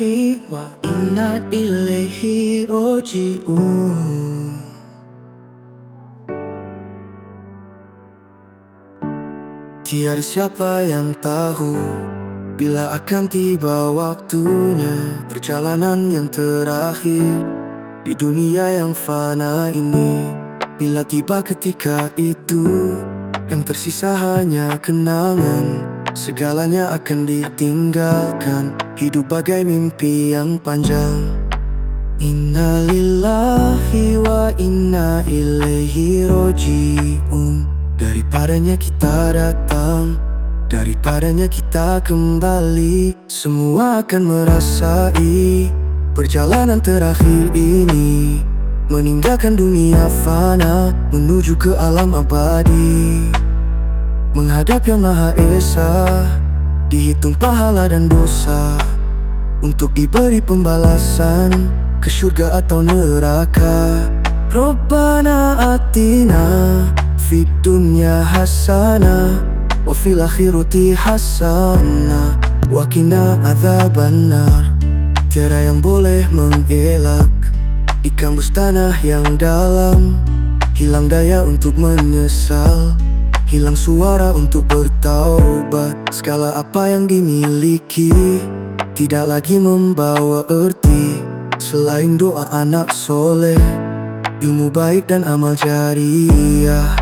lillahi wa inna ilaihi roji'un Tiada siapa yang tahu Bila akan tiba waktunya Perjalanan yang terakhir Di dunia yang fana ini. Bila tiba ketika itu Yang tersisa hanya kenangan Segalanya akan ditinggalkan. Hidup bagai mimpi yang panjang. Inna lillahi wa inna ilaihi roji'un. Daripadanya kita datang. Daripadanya kita kembali. Semua akan merasai. Perjalanan terakhir ini Meninggalkan dunia fana. Menuju ke alam abadi Menghadap yang Maha Esa Dihitung pahala dan dosa. Untuk diberi pembalasan ke syurga atau neraka. Rabbana atina Fid dunya hasana Wa fil akhirati hasana Wa kina azabannar Tiada yang boleh mengelak Ikan tanah yang dalam. Hilang daya untuk menyesal Hilang suara untuk bertaubat. Segala apa yang dimiliki Tidak lagi membawa erti. Selain doa anak soleh Ilmu baik dan amal jariah.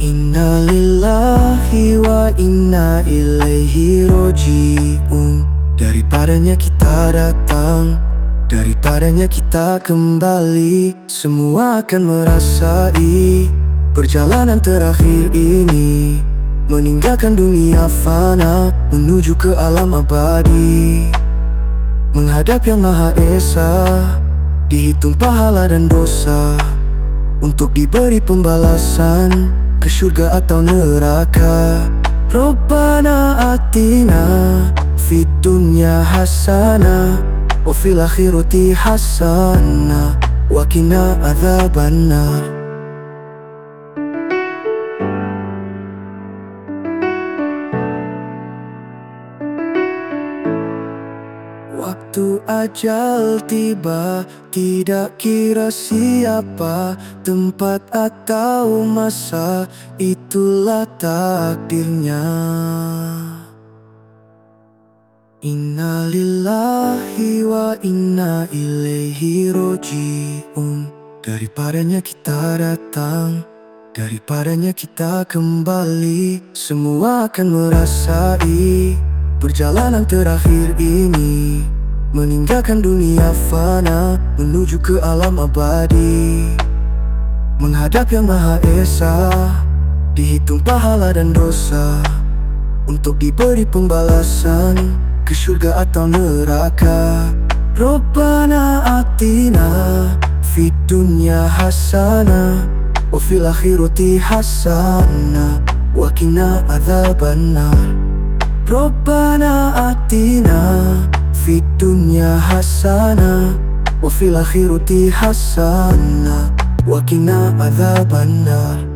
Inna lillahi wa inna ilaihi roji'un. Daripadanya kita datang Daripadanya kita kembali. Semua akan merasai Perjalanan terakhir ini Meninggalkan dunia fana Menuju ke alam abadi. Menghadap yang Maha Esa Dihitung pahala dan dosa Untuk diberi pembalasan Ke syurga atau neraka. Rabbana atina Fid dunya hasana Wa fil akhirati hasana Wa kina azabannar Waktu ajal tiba Tidak kira siapa Tempat atau masa Itulah takdirnya. Inna lillahi wa inna ilaihi roji'un. Daripadanya kita datang Daripadanya kita kembali. Semua akan merasai Perjalanan terakhir ini Meninggalkan dunia fana Menuju ke alam abadi. Menghadap yang Maha Esa Dihitung pahala dan dosa. Untuk diberi pembalasan Ke syurga atau neraka. Rabbana atina Fid dunya hasana Wa fil akhirati hasana Wa kina azabannar Rabbana atina Fid dunya hasana Wa fil akhirati hasana Wa kina azabannar